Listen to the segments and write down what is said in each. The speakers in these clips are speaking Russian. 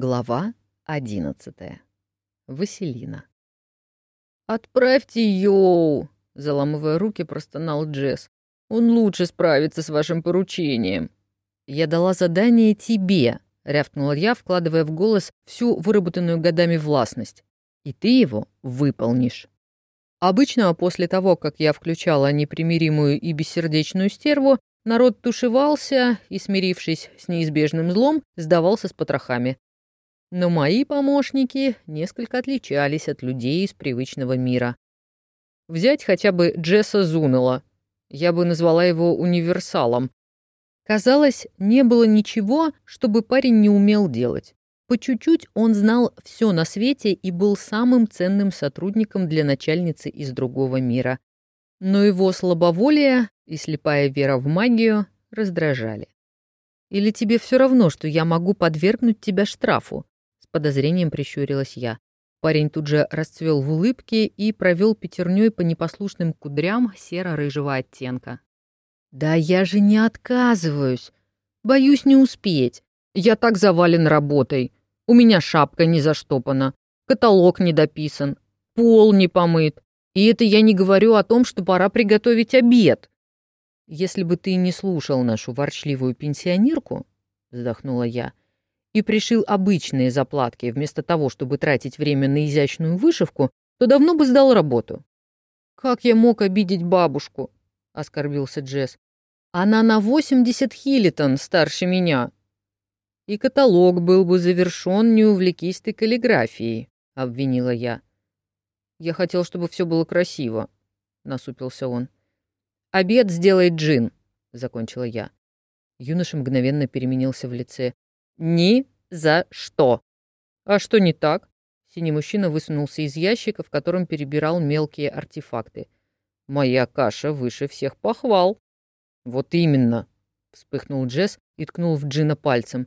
Глава одиннадцатая. Василина. «Отправьте Йоу!» — заламывая руки, простонал Джесс. «Он лучше справится с вашим поручением». «Я дала задание тебе», — рявкнула я, вкладывая в голос всю выработанную годами властность. «И ты его выполнишь». Обычно после того, как я включала непримиримую и бессердечную стерву, народ тушевался и, смирившись с неизбежным злом, сдавался с потрохами. Но мои помощники несколько отличались от людей из привычного мира. Взять хотя бы Джесса Зунела. Я бы назвала его универсалом. Казалось, не было ничего, чтобы парень не умел делать. По чуть-чуть он знал все на свете и был самым ценным сотрудником для начальницы из другого мира. Но его слабоволие и слепая вера в магию раздражали. «Или тебе все равно, что я могу подвергнуть тебя штрафу?» Подозрением прищурилась я. Парень тут же расцвел в улыбке и провел пятерней по непослушным кудрям серо-рыжего оттенка. «Да я же не отказываюсь. Боюсь не успеть. Я так завален работой. У меня шапка не заштопана, каталог не дописан, пол не помыт. И это я не говорю о том, что пора приготовить обед. Если бы ты не слушал нашу ворчливую пенсионерку, вздохнула я, — и пришил обычные заплатки вместо того, чтобы тратить время на изящную вышивку, то давно бы сдал работу. «Как я мог обидеть бабушку?» — оскорбился Джесс. «Она на 80 хилитон старше меня». «И каталог был бы завершен, не увлекись ты каллиграфией», — обвинила я. «Я хотел, чтобы все было красиво», — насупился он. «Обед сделает Джин», — закончила я. Юноша мгновенно переменился в лице. Ни за что. А что не так? Синий мужчина высунулся из ящика, в котором перебирал мелкие артефакты. Моя каша выше всех похвал. Вот именно, вспыхнул Джесс и ткнул в Джина пальцем.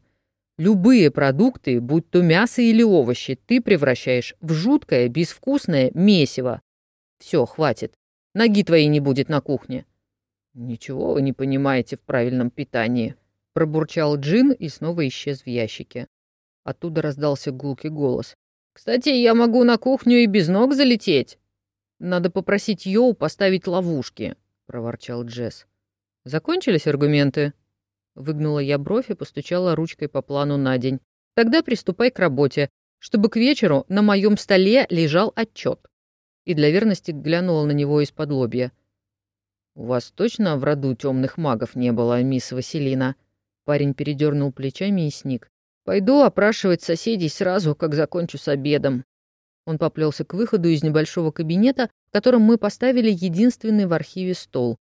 Любые продукты, будь то мясо или овощи, ты превращаешь в жуткое, безвкусное месиво. Все, хватит. Ноги твоей не будет на кухне. Ничего вы не понимаете в правильном питании, Пробурчал Джин и снова исчез в ящике. Оттуда раздался гулкий голос. «Кстати, я могу на кухню и без ног залететь!» «Надо попросить Йоу поставить ловушки», — проворчал Джесс. «Закончились аргументы?» Выгнула я бровь и постучала ручкой по плану на день. «Тогда приступай к работе, чтобы к вечеру на моем столе лежал отчет». И для верности глянула на него из-под лобья. «У вас точно в роду темных магов не было, мисс Василина?» Парень передернул плечами и сник. «Пойду опрашивать соседей сразу, как закончу с обедом». Он поплелся к выходу из небольшого кабинета, в котором мы поставили единственный в архиве стол.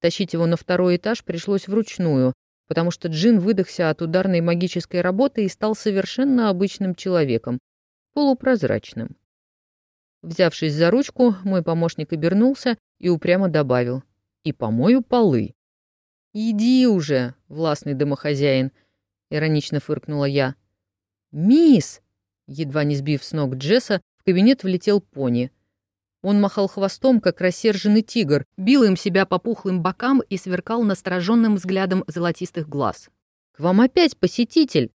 Тащить его на второй этаж пришлось вручную, потому что Джин выдохся от ударной магической работы и стал совершенно обычным человеком, полупрозрачным. Взявшись за ручку, мой помощник обернулся и упрямо добавил «И помою полы». «Иди уже, властный домохозяин», — иронично фыркнула я. «Мисс!» — едва не сбив с ног Джесса, в кабинет влетел пони. Он махал хвостом, как рассерженный тигр, бил им себя по пухлым бокам и сверкал настороженным взглядом золотистых глаз. «К вам опять посетитель!»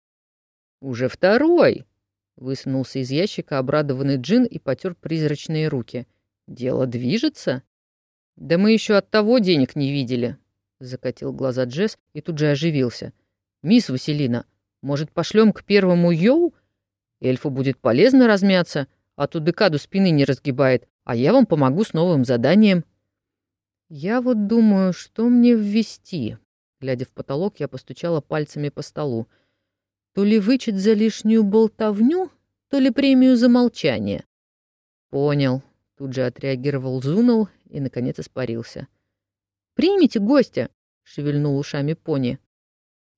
«Уже второй!» — высунулся из ящика обрадованный Джин и потер призрачные руки. «Дело движется?» «Да мы еще от того денег не видели», Закатил глаза Джесс и тут же оживился. «Мисс Василина, может, пошлем к первому Йоу? Эльфу будет полезно размяться, а то декаду спины не разгибает, а я вам помогу с новым заданием». «Я вот думаю, что мне ввести?» Глядя в потолок, я постучала пальцами по столу. «То ли вычет за лишнюю болтовню, то ли премию за молчание». «Понял», — тут же отреагировал Зунул и, наконец, испарился. «Примите гостя!» — шевельнул ушами пони.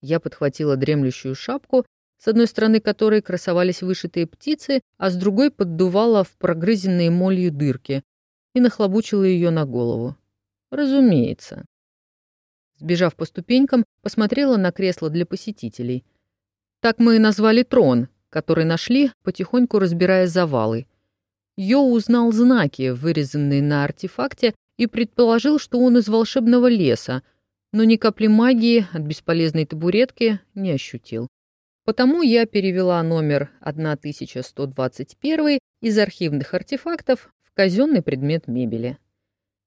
Я подхватила дремлющую шапку, с одной стороны которой красовались вышитые птицы, а с другой поддувала в прогрызенные молью дырки и нахлобучила ее на голову. Разумеется. Сбежав по ступенькам, посмотрела на кресло для посетителей. Так мы и назвали трон, который нашли, потихоньку разбирая завалы. Йо узнал знаки, вырезанные на артефакте, и предположил, что он из волшебного леса, но ни капли магии от бесполезной табуретки не ощутил. Потому я перевела номер 1121 из архивных артефактов в казенный предмет мебели.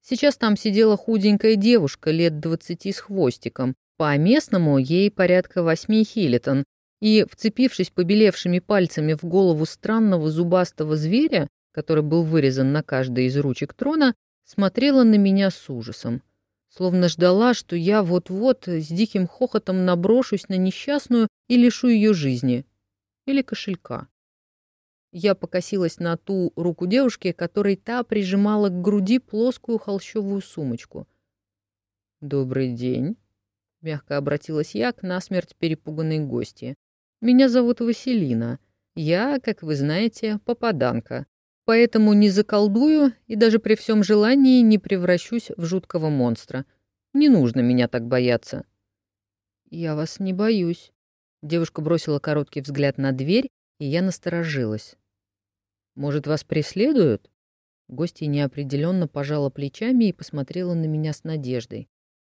Сейчас там сидела худенькая девушка лет двадцати с хвостиком. По местному ей порядка восьми хилитон, и, вцепившись побелевшими пальцами в голову странного зубастого зверя, который был вырезан на каждой из ручек трона, смотрела на меня с ужасом. Словно ждала, что я вот-вот с диким хохотом наброшусь на несчастную и лишу ее жизни. Или кошелька. Я покосилась на ту руку девушки, которой та прижимала к груди плоскую холщовую сумочку. «Добрый день», — мягко обратилась я к насмерть перепуганной гости. «Меня зовут Василина. Я, как вы знаете, попаданка. Поэтому не заколдую и даже при всем желании не превращусь в жуткого монстра. Не нужно меня так бояться». «Я вас не боюсь». Девушка бросила короткий взгляд на дверь, и я насторожилась. «Может, вас преследуют?» Гостья неопределенно пожала плечами и посмотрела на меня с надеждой.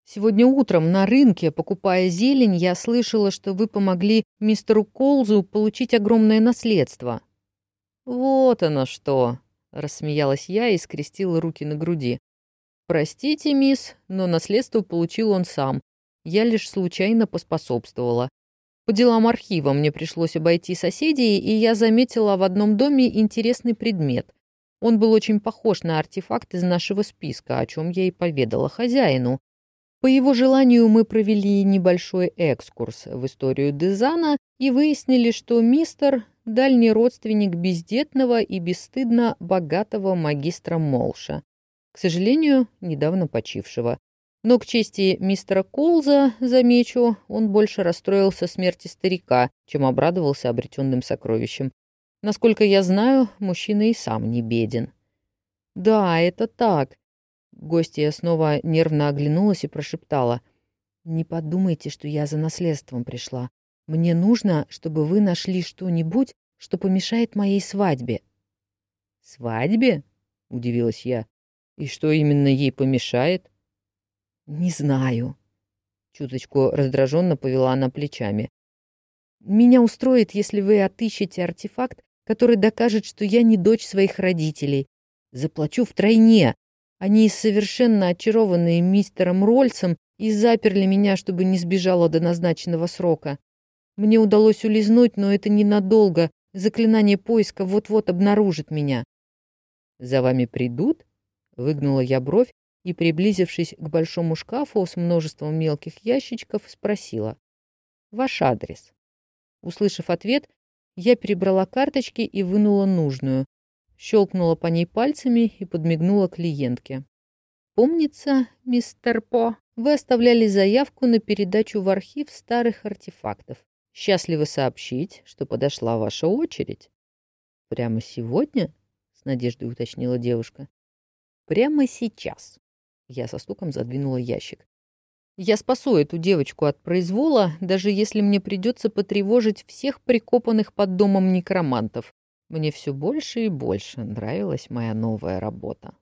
«Сегодня утром на рынке, покупая зелень, я слышала, что вы помогли мистеру Колзу получить огромное наследство». «Вот оно что!» — рассмеялась я и скрестила руки на груди. «Простите, мисс, но наследство получил он сам. Я лишь случайно поспособствовала. По делам архива мне пришлось обойти соседей, и я заметила в одном доме интересный предмет. Он был очень похож на артефакт из нашего списка, о чем я и поведала хозяину. По его желанию мы провели небольшой экскурс в историю Дезана и выяснили, что мистер — дальний родственник бездетного и бесстыдно богатого магистра Молша, к сожалению, недавно почившего. Но к чести мистера Колза, замечу, он больше расстроился смерти старика, чем обрадовался обретенным сокровищем. Насколько я знаю, мужчина и сам не беден. «Да, это так». Гостья снова нервно оглянулась и прошептала. «Не подумайте, что я за наследством пришла. Мне нужно, чтобы вы нашли что-нибудь, что помешает моей свадьбе». «Свадьбе?» — удивилась я. «И что именно ей помешает?» «Не знаю». Чуточку раздраженно повела она плечами. «Меня устроит, если вы отыщете артефакт, который докажет, что я не дочь своих родителей. Заплачу втройне. Они совершенно очарованные мистером Рольцем и заперли меня, чтобы не сбежала до назначенного срока. Мне удалось улизнуть, но это ненадолго. Заклинание поиска вот-вот обнаружит меня». «За вами придут?» — выгнула я бровь, и, приблизившись к большому шкафу с множеством мелких ящичков, спросила. «Ваш адрес». Услышав ответ, я перебрала карточки и вынула нужную, щелкнула по ней пальцами и подмигнула клиентке. «Помнится, мистер По, вы оставляли заявку на передачу в архив старых артефактов. Счастливо сообщить, что подошла ваша очередь». «Прямо сегодня?» — с надеждой уточнила девушка. «Прямо сейчас», я со стуком задвинула ящик. Я спасу эту девочку от произвола, даже если мне придется потревожить всех прикопанных под домом некромантов. Мне все больше и больше нравилась моя новая работа.